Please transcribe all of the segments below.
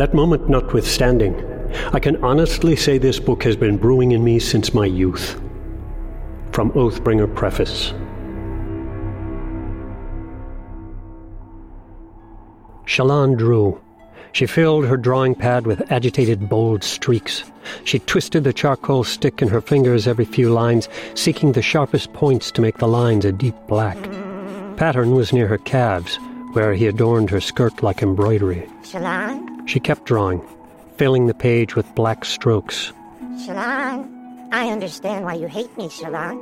That moment notwithstanding, I can honestly say this book has been brewing in me since my youth. From Oathbringer Preface. Shallan drew. She filled her drawing pad with agitated, bold streaks. She twisted the charcoal stick in her fingers every few lines, seeking the sharpest points to make the lines a deep black. Pattern was near her calves, where he adorned her skirt like embroidery. Shallan? She kept drawing, filling the page with black strokes. Shallan? I understand why you hate me, Shallan.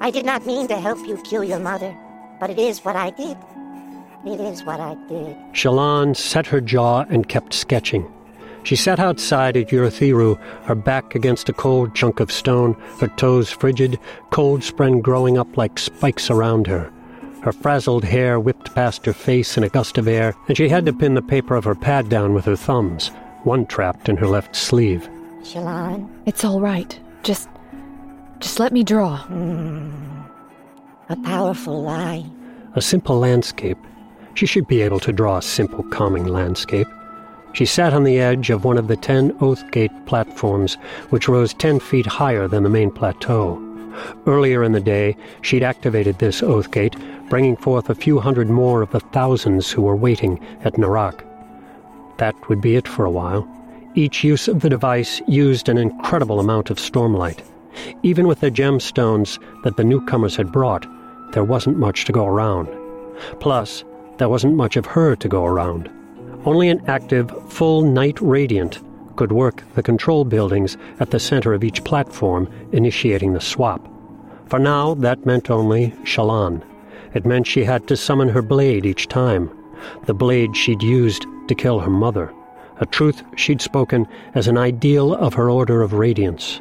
I did not mean to help you kill your mother, but it is what I did. It is what I did. Shallan set her jaw and kept sketching. She sat outside at Urithiru, her back against a cold chunk of stone, her toes frigid, cold spren growing up like spikes around her. Her frazzled hair whipped past her face in a gust of air, and she had to pin the paper of her pad down with her thumbs, one trapped in her left sleeve. Shallan? It's all right. Just. just let me draw. Mm. A powerful lie. A simple landscape. She should be able to draw a simple, calming landscape. She sat on the edge of one of the ten Oathgate platforms, which rose ten feet higher than the main plateau. Earlier in the day, she'd activated this oath gate, bringing forth a few hundred more of the thousands who were waiting at Narak. That would be it for a while. Each use of the device used an incredible amount of stormlight. Even with the gemstones that the newcomers had brought, there wasn't much to go around. Plus, there wasn't much of her to go around. Only an active, full knight radiant could work the control buildings at the center of each platform, initiating the swap. For now, that meant only Shallan. It meant she had to summon her blade each time, the blade she'd used to kill her mother, a truth she'd spoken as an ideal of her order of radiance,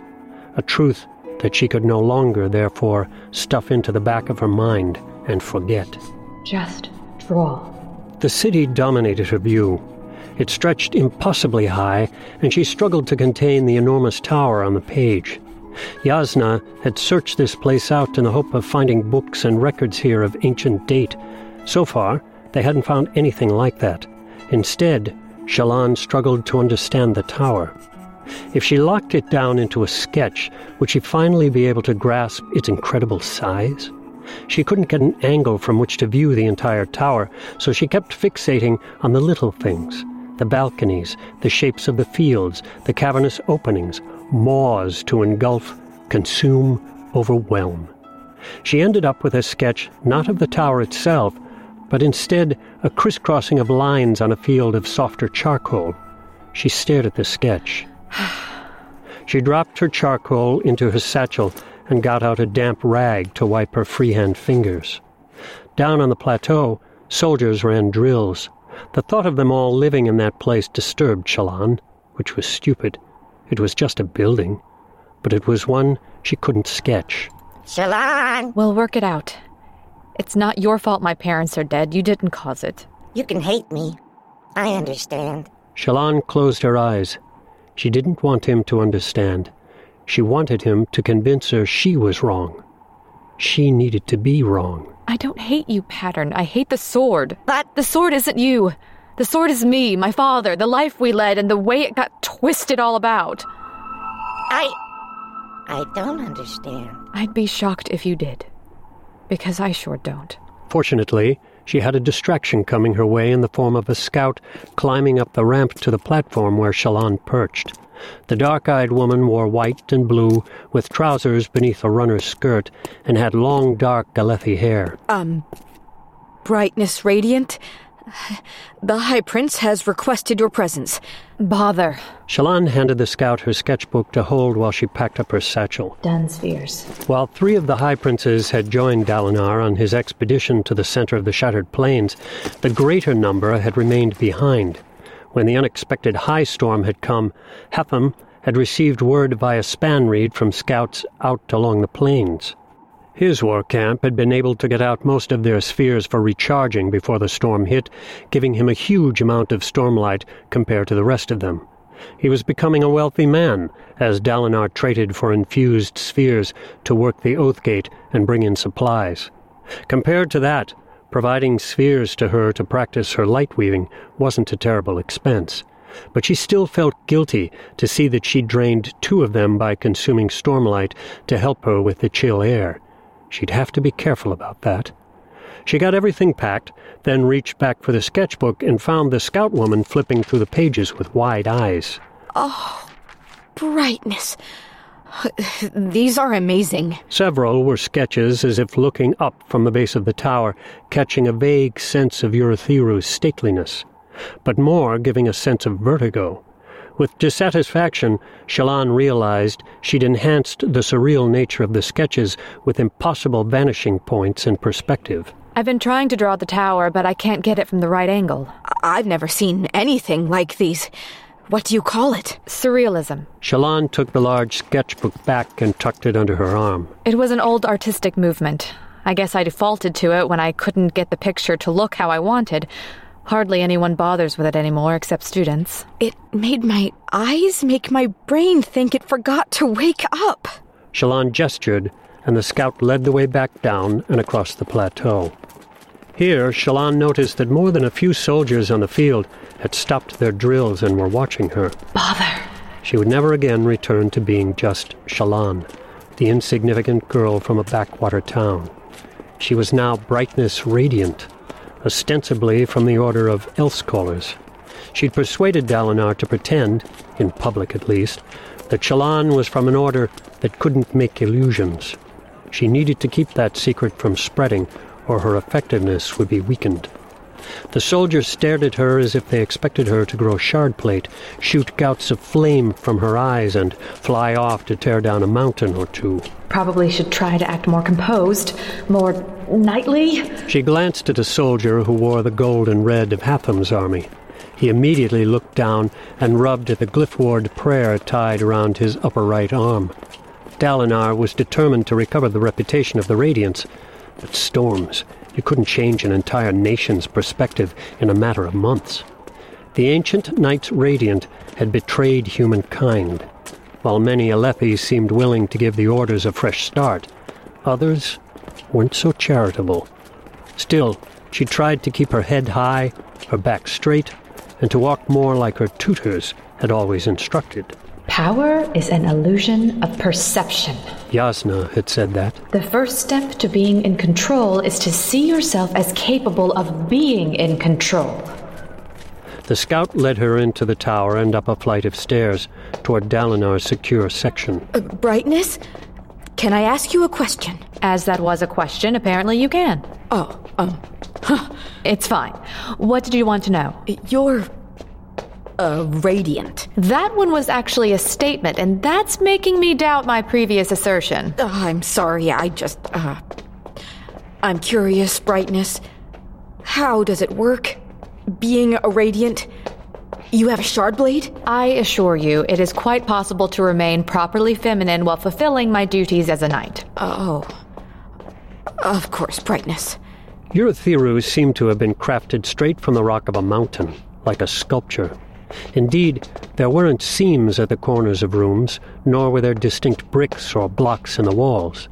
a truth that she could no longer, therefore, stuff into the back of her mind and forget. Just draw. The city dominated her view. It stretched impossibly high, and she struggled to contain the enormous tower on the page. Jasnah had searched this place out in the hope of finding books and records here of ancient date. So far, they hadn't found anything like that. Instead, Shallan struggled to understand the tower. If she locked it down into a sketch, would she finally be able to grasp its incredible size? She couldn't get an angle from which to view the entire tower, so she kept fixating on the little things the balconies, the shapes of the fields, the cavernous openings, maws to engulf, consume, overwhelm. She ended up with a sketch not of the tower itself, but instead a crisscrossing of lines on a field of softer charcoal. She stared at the sketch. She dropped her charcoal into her satchel and got out a damp rag to wipe her freehand fingers. Down on the plateau, soldiers ran drills. The thought of them all living in that place disturbed Shallan, which was stupid. It was just a building, but it was one she couldn't sketch. Shallan! We'll work it out. It's not your fault my parents are dead. You didn't cause it. You can hate me. I understand. Shallan closed her eyes. She didn't want him to understand. She wanted him to convince her she was wrong. She needed to be wrong. I don't hate you, Pattern. I hate the sword. That The sword isn't you. The sword is me, my father, the life we led, and the way it got twisted all about. I. I don't understand. I'd be shocked if you did. Because I sure don't. Fortunately, she had a distraction coming her way in the form of a scout climbing up the ramp to the platform where Shallan perched. The dark eyed woman wore white and blue, with trousers beneath a runner's skirt, and had long, dark Alethi hair. Um, Brightness Radiant, the High Prince has requested your presence. Bother. Shallan handed the scout her sketchbook to hold while she packed up her satchel. Dun spheres. While three of the High Princes had joined Dalinar on his expedition to the center of the Shattered Plains, the greater number had remained behind. When the unexpected high storm had come, Hatham had received word via span reed from scouts out along the plains. His war camp had been able to get out most of their spheres for recharging before the storm hit, giving him a huge amount of stormlight compared to the rest of them. He was becoming a wealthy man, as Dalinar traded for infused spheres to work the Oathgate and bring in supplies. Compared to that, providing spheres to her to practice her light weaving wasn't a terrible expense. But she still felt guilty to see that she drained two of them by consuming stormlight to help her with the chill air. She'd have to be careful about that. She got everything packed, then reached back for the sketchbook and found the scout woman flipping through the pages with wide eyes. Oh, brightness. These are amazing. Several were sketches as if looking up from the base of the tower, catching a vague sense of Urithiru's stateliness, but more giving a sense of vertigo. With dissatisfaction, Shallan realized she'd enhanced the surreal nature of the sketches with impossible vanishing points and perspective. I've been trying to draw the tower, but I can't get it from the right angle. I've never seen anything like these. What do you call it? Surrealism. Shallan took the large sketchbook back and tucked it under her arm. It was an old artistic movement. I guess I defaulted to it when I couldn't get the picture to look how I wanted. Hardly anyone bothers with it anymore except students. It made my eyes make my brain think it forgot to wake up. Shallan gestured, and the scout led the way back down and across the plateau. Here, Shallan noticed that more than a few soldiers on the field had stopped their drills and were watching her. Bother. She would never again return to being just Shallan, the insignificant girl from a backwater town. She was now brightness radiant, ostensibly from the order of scholars. She'd persuaded Dalinar to pretend, in public at least, that Shallan was from an order that couldn't make illusions. She needed to keep that secret from spreading, or her effectiveness would be weakened. The soldiers stared at her as if they expected her to grow shard plate, shoot gouts of flame from her eyes, and fly off to tear down a mountain or two. Probably should try to act more composed, more knightly. She glanced at a soldier who wore the gold and red of Hatham's army. He immediately looked down and rubbed at the glyphward prayer tied around his upper right arm. Dalinar was determined to recover the reputation of the Radiants, but storms, you couldn't change an entire nation's perspective in a matter of months. The ancient Knights Radiant had betrayed humankind. While many Alethi seemed willing to give the Orders a fresh start, others weren't so charitable. Still, she tried to keep her head high, her back straight, and to walk more like her tutors had always instructed. Power is an illusion of perception. Jasnah had said that. The first step to being in control is to see yourself as capable of being in control. The scout led her into the tower and up a flight of stairs toward Dalinar's secure section. Uh, brightness? Can I ask you a question? As that was a question, apparently you can. Oh, um, It's fine. What did you want to know? you're. Uh, radiant. That one was actually a statement, and that's making me doubt my previous assertion. Uh, I'm sorry, I just, uh. I'm curious, brightness. How does it work? Being a radiant? You have a shard blade? I assure you, it is quite possible to remain properly feminine while fulfilling my duties as a knight. Oh. Of course, brightness. Your Urithiru seem to have been crafted straight from the rock of a mountain, like a sculpture. Indeed, there weren't seams at the corners of rooms, nor were there distinct bricks or blocks in the walls.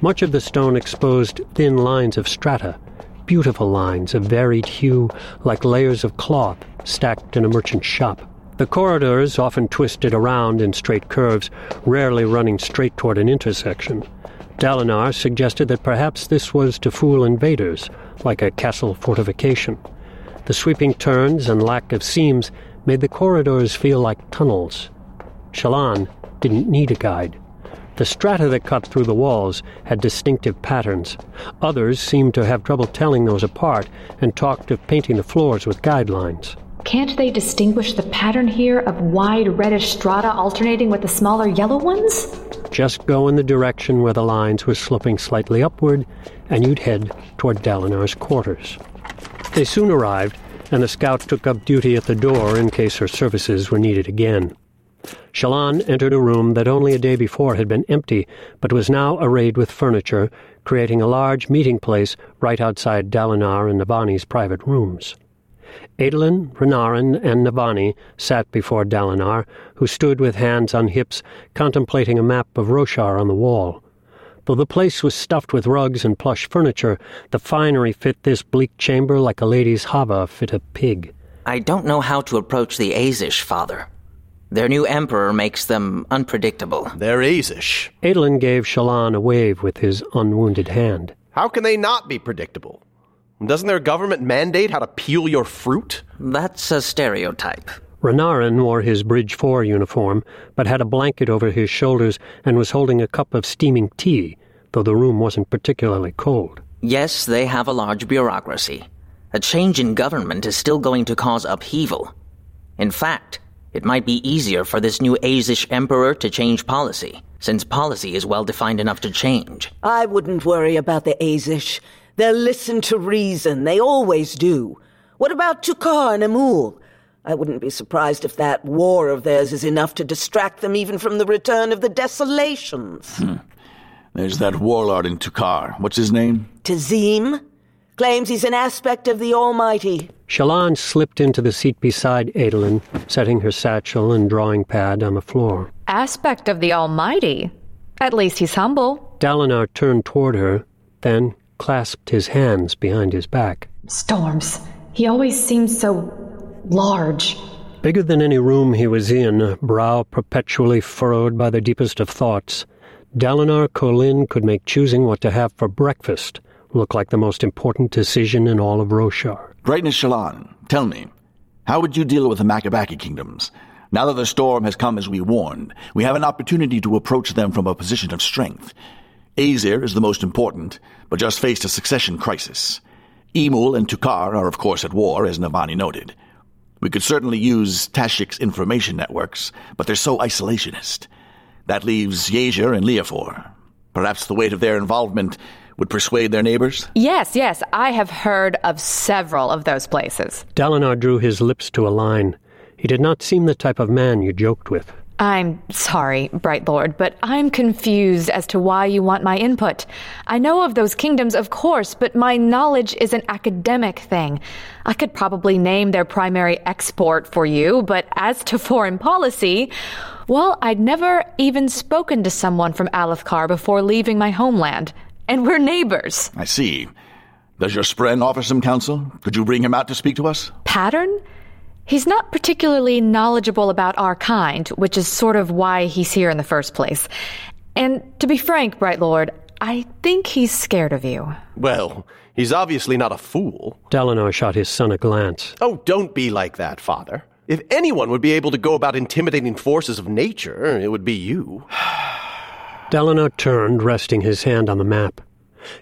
Much of the stone exposed thin lines of strata, beautiful lines of varied hue, like layers of cloth stacked in a merchant's shop. The corridors often twisted around in straight curves, rarely running straight toward an intersection. Dalinar suggested that perhaps this was to fool invaders, like a castle fortification. The sweeping turns and lack of seams made the corridors feel like tunnels. Shallan didn't need a guide. The strata that cut through the walls had distinctive patterns. Others seemed to have trouble telling those apart and talked of painting the floors with guidelines. Can't they distinguish the pattern here of wide reddish strata alternating with the smaller yellow ones? Just go in the direction where the lines were sloping slightly upward, and you'd head toward Dalinar's quarters. They soon arrived, and the scout took up duty at the door in case her services were needed again. Shallan entered a room that only a day before had been empty, but was now arrayed with furniture, creating a large meeting place right outside Dalinar and Navani's private rooms. Adolin, Renarin, and Navani sat before Dalinar, who stood with hands on hips, contemplating a map of Roshar on the wall. Though the place was stuffed with rugs and plush furniture, the finery fit this bleak chamber like a lady's havah fit a pig. I don't know how to approach the Azish, Father. Their new emperor makes them unpredictable. They're Azish. Adolin gave Shallan a wave with his unwounded hand. How can they not be predictable? Doesn't their government mandate how to peel your fruit? That's a stereotype. Renarin wore his Bridge 4 uniform, but had a blanket over his shoulders and was holding a cup of steaming tea, though the room wasn't particularly cold. Yes, they have a large bureaucracy. A change in government is still going to cause upheaval. In fact, it might be easier for this new Azish emperor to change policy, since policy is well defined enough to change. I wouldn't worry about the Azish. They'll listen to reason. They always do. What about Tukar and Emul? I wouldn't be surprised if that war of theirs is enough to distract them even from the return of the desolations. Hmm. There's that warlord in Tukar. What's his name? Tezim. Claims he's an aspect of the Almighty. Shallan slipped into the seat beside Adolin, setting her satchel and drawing pad on the floor. Aspect of the Almighty? At least he's humble. Dalinar turned toward her, then clasped his hands behind his back. Storms. He always seems so large. Bigger than any room he was in, brow perpetually furrowed by the deepest of thoughts, Dalinar Kholin could make choosing what to have for breakfast look like the most important decision in all of Roshar. Brightness Shallan, tell me, how would you deal with the Makabaki kingdoms? Now that the storm has come as we warned, we have an opportunity to approach them from a position of strength. Azir is the most important, but just faced a succession crisis. Emul and Tukar are of course at war, as Navani noted. We could certainly use Tashikk's information networks, but they're so isolationist. That leaves Yezier and Liafor. Perhaps the weight of their involvement would persuade their neighbors? Yes, yes, I have heard of several of those places. Dalinar drew his lips to a line. He did not seem the type of man you joked with. I'm sorry, Bright Lord, but I'm confused as to why you want my input. I know of those kingdoms, of course, but my knowledge is an academic thing. I could probably name their primary export for you, but as to foreign policy, well, I'd never even spoken to someone from Alethkar before leaving my homeland. And we're neighbors. I see. Does your spren offer some counsel? Could you bring him out to speak to us? Pattern? He's not particularly knowledgeable about our kind, which is sort of why he's here in the first place. And to be frank, Bright Lord, I think he's scared of you. Well, he's obviously not a fool. Dalinar shot his son a glance. Oh, don't be like that, father. If anyone would be able to go about intimidating forces of nature, it would be you. Dalinar turned, resting his hand on the map.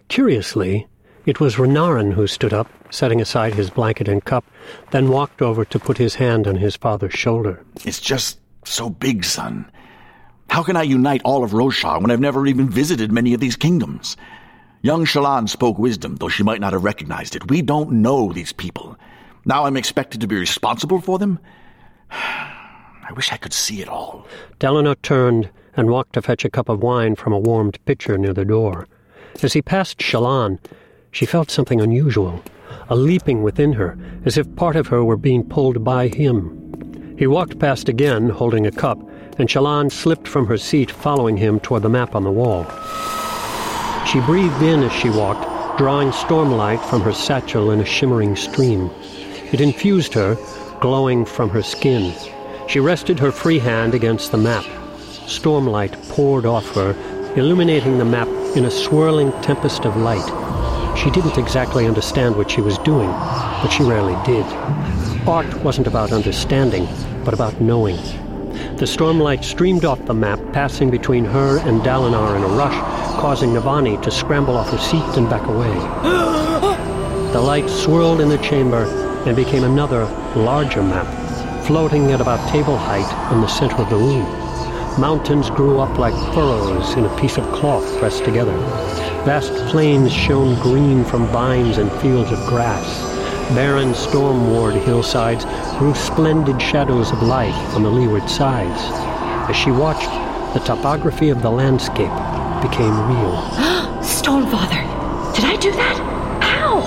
Curiously, it was Renarin who stood up, setting aside his blanket and cup, then walked over to put his hand on his father's shoulder. It's just so big, son. How can I unite all of Roshar when I've never even visited many of these kingdoms? Young Shallan spoke wisdom, though she might not have recognized it. We don't know these people. Now I'm expected to be responsible for them? I wish I could see it all. Dalinar turned and walked to fetch a cup of wine from a warmed pitcher near the door. As he passed Shallan, she felt something unusual, a leaping within her, as if part of her were being pulled by him. He walked past again, holding a cup, and Shallan slipped from her seat, following him toward the map on the wall. She breathed in as she walked, drawing stormlight from her satchel in a shimmering stream. It infused her, glowing from her skin. She rested her free hand against the map. Stormlight poured off her, illuminating the map in a swirling tempest of light. She didn't exactly understand what she was doing, but she rarely did. Art wasn't about understanding, but about knowing. The stormlight streamed off the map, passing between her and Dalinar in a rush, causing Navani to scramble off her seat and back away. The light swirled in the chamber and became another, larger map, floating at about table height in the center of the room. Mountains grew up like furrows in a piece of cloth pressed together. Vast plains shone green from vines and fields of grass. Barren, storm-warred hillsides grew splendid shadows of light on the leeward sides. As she watched, the topography of the landscape became real. Stormfather! Did I do that? How?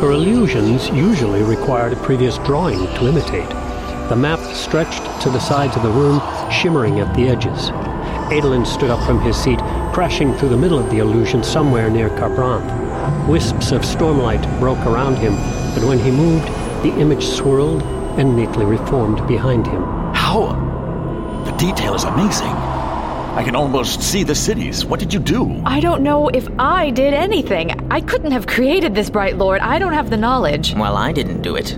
Her illusions usually required a previous drawing to imitate. The map stretched to the sides of the room, shimmering at the edges. Adolin stood up from his seat, crashing through the middle of the illusion somewhere near Kharbranth. Wisps of stormlight broke around him, but when he moved, the image swirled, and neatly reformed behind him. How? The detail is amazing. I can almost see the cities. What did you do? I don't know if I did anything. I couldn't have created this, Bright Lord. I don't have the knowledge. Well, I didn't do it.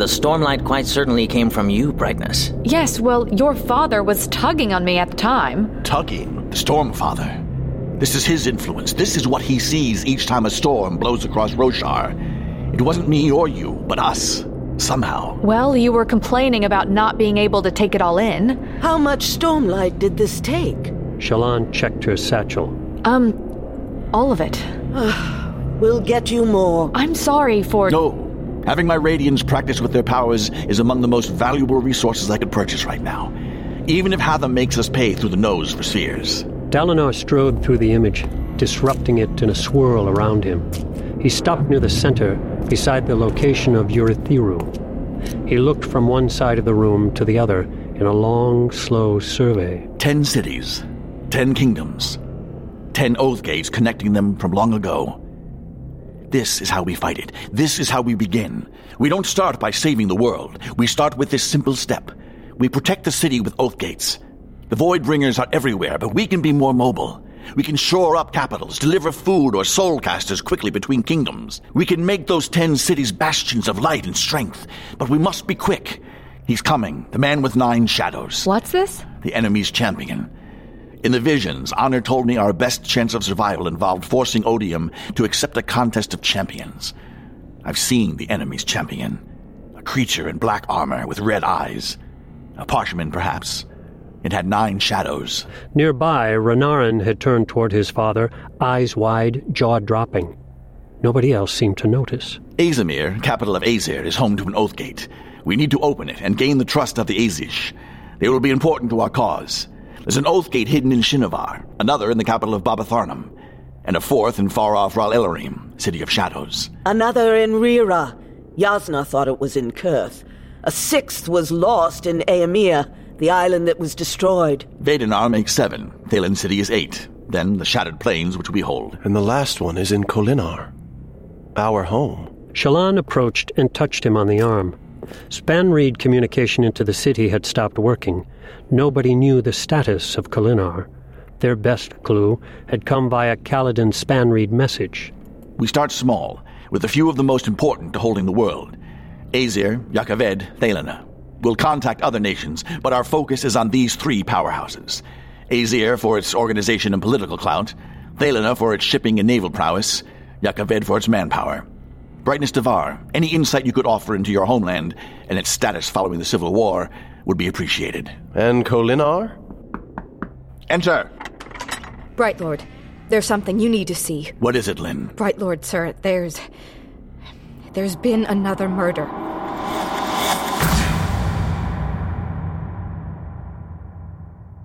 The stormlight quite certainly came from you, Brightness. Yes, well, your father was tugging on me at the time. Tugging? The Stormfather. This is his influence. This is what he sees each time a storm blows across Roshar. It wasn't me or you, but us. Somehow. Well, you were complaining about not being able to take it all in. How much stormlight did this take? Shallan checked her satchel. Um, all of it. We'll get you more. I'm sorry for. No. Having my Radiants practice with their powers is among the most valuable resources I could purchase right now. Even if Hatham makes us pay through the nose for spheres. Dalinar strode through the image, disrupting it in a swirl around him. He stopped near the center, beside the location of Urithiru. He looked from one side of the room to the other in a long, slow survey. Ten cities, ten kingdoms, ten oath gates connecting them from long ago. This is how we fight it. This is how we begin. We don't start by saving the world. We start with this simple step. We protect the city with oath gates. The Voidbringers are everywhere, but we can be more mobile. We can shore up capitals, deliver food or soulcasters quickly between kingdoms. We can make those ten cities bastions of light and strength, but we must be quick. He's coming, the man with nine shadows. What's this? The enemy's champion. In the visions, Honor told me our best chance of survival involved forcing Odium to accept a contest of champions. I've seen the enemy's champion. A creature in black armor with red eyes. A Parshendi, perhaps. It had nine shadows. Nearby, Renarin had turned toward his father, eyes wide, jaw dropping. Nobody else seemed to notice. Azimir, capital of Azir, is home to an oath gate. We need to open it and gain the trust of the Azish. They will be important to our cause. There's an oath gate hidden in Shinovar, another in the capital of Babatharnam, and a fourth in far-off Rall Elorim, City of Shadows. Another in Rira. Jasnah thought it was in Kurth. A sixth was lost in Aimia, the island that was destroyed. Vedenar makes seven. Thaylen City is eight. Then the Shattered Plains, which we hold. And the last one is in Kholinar, Our home. Shallan approached and touched him on the arm. Spanreed communication into the city had stopped working. Nobody knew the status of Kholinar. Their best clue had come via Kaladin Spanreed message. We start small, with a few of the most important to holding the world. Azir, Jah Keved, Thaylenah. We'll contact other nations, but our focus is on these three powerhouses. Azir for its organization and political clout, Thaylenah for its shipping and naval prowess, Jah Keved for its manpower. Brightness Davar, any insight you could offer into your homeland and its status following the Civil War would be appreciated. And Kholinar? Enter! Bright Lord, there's something you need to see. What is it, Lyn? Bright Lord, sir, there's. There's been another murder.